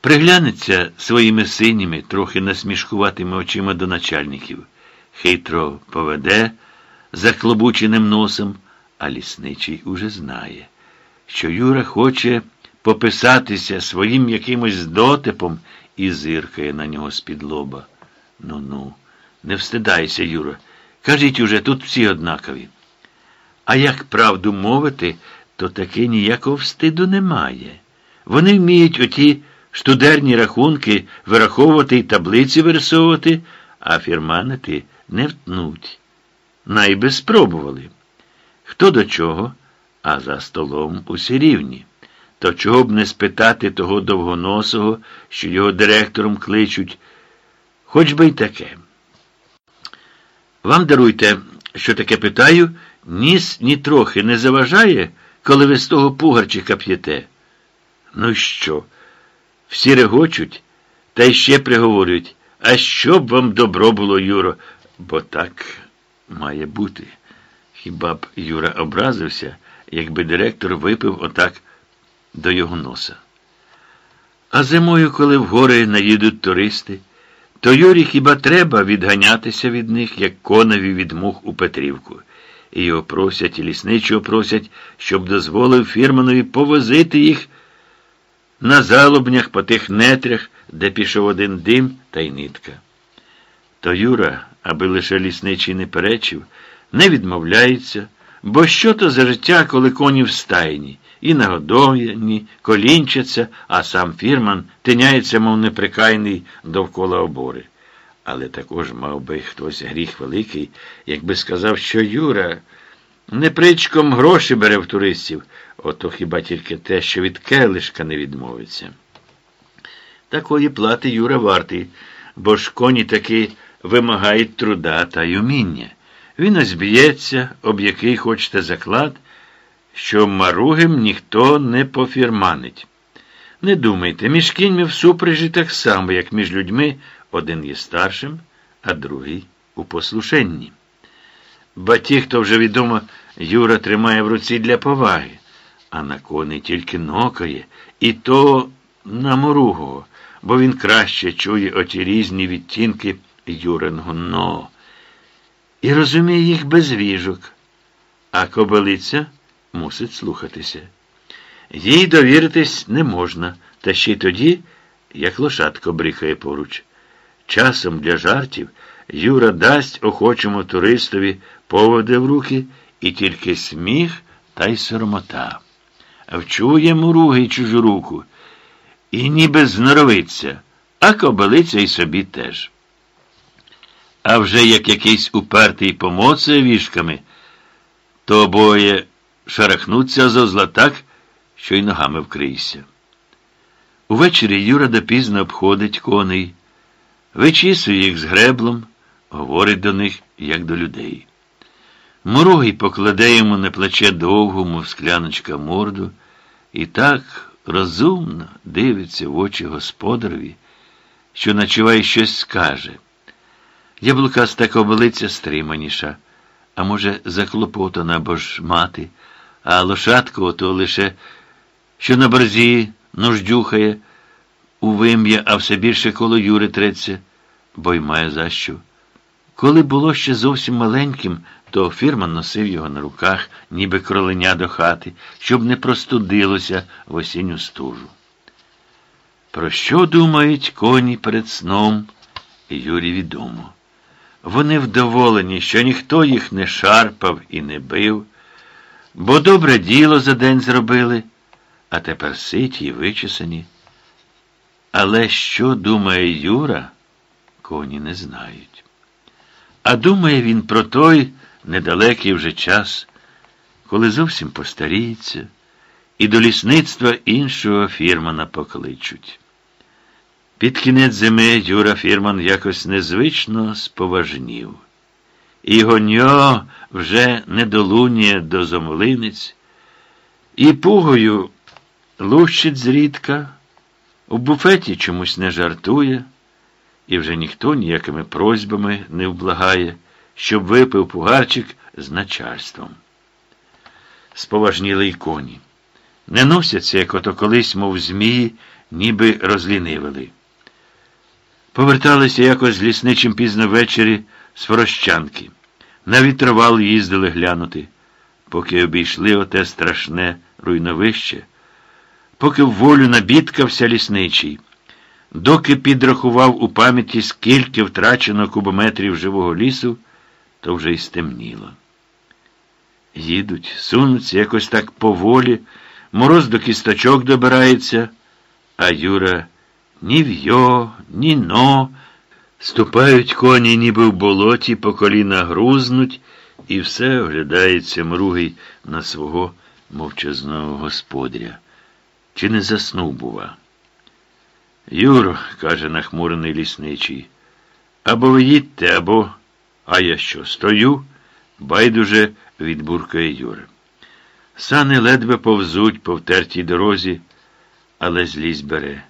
Приглянеться своїми синіми, трохи насмішкуватими очима до начальників, хитро поведе заклобученим носом, а лісничий уже знає, що Юра хоче пописатися своїм якимось дотипом і зиркає на нього з-під лоба. Ну ну, не встидайся, Юра. Кажіть уже, тут всі однакові. А як правду мовити, то таки ніякого встиду немає. Вони вміють оті штудерні рахунки вираховувати й таблиці вирисовувати, а фірманити не втнуть. Найби спробували. Хто до чого, а за столом усі рівні. То чого б не спитати того довгоносого, що його директором кличуть, хоч би й таке. Вам даруйте, що таке питаю, ніс ні трохи не заважає, коли ви з того пугарчика п'єте. Ну що? Всі регочуть та й ще приговорюють, а що б вам добро було, Юро, бо так має бути. Хіба б Юра образився, якби директор випив отак до його носа. А зимою, коли в гори наїдуть туристи, то Юрі хіба треба відганятися від них, як конові від мух у Петрівку. І його просять, і лісничого просять, щоб дозволив фірманові повозити їх на залобнях по тих нетрях, де пішов один дим та й нитка. То Юра, аби лише лісничий не перечив, не відмовляється, бо що то за життя, коли коні в стайні, і нагодовані, колінчаться, а сам фірман тиняється, мов неприкайний довкола обори. Але також мав би хтось гріх великий, якби сказав, що Юра непричком гроші бере в туристів, ото хіба тільки те, що від келишка не відмовиться. Такої плати Юра вартий, бо ж коні таки вимагають труда та й уміння. Він ось б'ється, об який хочете заклад, що маругим ніхто не пофірманить. Не думайте, між кіньми в супряжі так само, як між людьми один є старшим, а другий у послушенні. Ба ті, хто вже відомо, Юра тримає в руці для поваги, а на коней тільки нокає, і то на моругого, бо він краще чує оті різні відтінки Юриного но. І розуміє їх без віжок, а кобилиця мусить слухатися. Їй довіритись не можна, та ще й тоді, як лошадко брикає поруч. Часом для жартів Юра дасть охочому туристові поводи в руки і тільки сміх та й сормота. Вчує муруги чужу руку і ніби зноровиться, а кобилиця й собі теж. А вже як якийсь упертий помоцає вішками, то обоє шарахнуться зо зла так, що й ногами вкрийся. Увечері Юра допізно обходить коней, вичісує їх з греблом, говорить до них, як до людей. Муругий покладе йому на плече довгу, мов скляночка морду, і так розумно дивиться в очі господареві, що начуває щось скаже. Яблукаста кобилиця стриманіша, а може, заклопотана, бо ж мати, а лошадку ото лише, що на борзі нуждюхає, у вим'я, а все більше коло Юри треться, бо й має за що. Коли було ще зовсім маленьким, то фірман носив його на руках, ніби кроленя до хати, щоб не простудилося в осінню стужу. Про що думають коні перед сном? Юрі відомо. Вони вдоволені, що ніхто їх не шарпав і не бив, бо добре діло за день зробили, а тепер ситі і вичесані. Але що думає Юра, коні не знають. А думає він про той недалекий вже час, коли зовсім постаріється, і до лісництва іншого фірмана покличуть. Під кінець зими Юра Фірман якось незвично споважнів. І гоньо вже недолуніє до зомлиниць, і пугою лущить зрідка, у буфеті чомусь не жартує, і вже ніхто ніякими просьбами не вблагає, щоб випив пугарчик з начальством. Споважніли й коні. Не носяться, як ото колись, мов змії, ніби розлінивили. Поверталися якось з лісничим пізно ввечері з Форощанки. На вітровал їздили глянути, поки обійшли оте страшне руйновище, поки в волю набідкався лісничий, доки підрахував у пам'яті, скільки втрачено кубометрів живого лісу, то вже й стемніло. Їдуть, сунуться якось так поволі, мороз до кісточок добирається, а Юра ні в'йо, ні но. Ступають коні, ніби в болоті, по коліна грузнуть, і все оглядається мругий на свого мовчазного господаря. Чи не заснув, бува? Юро, каже нахмурений лісничий, або ви їдьте, або. А я що, стою? Байдуже відбуркає Юра. Сани ледве повзуть по втертій дорозі, але злість бере.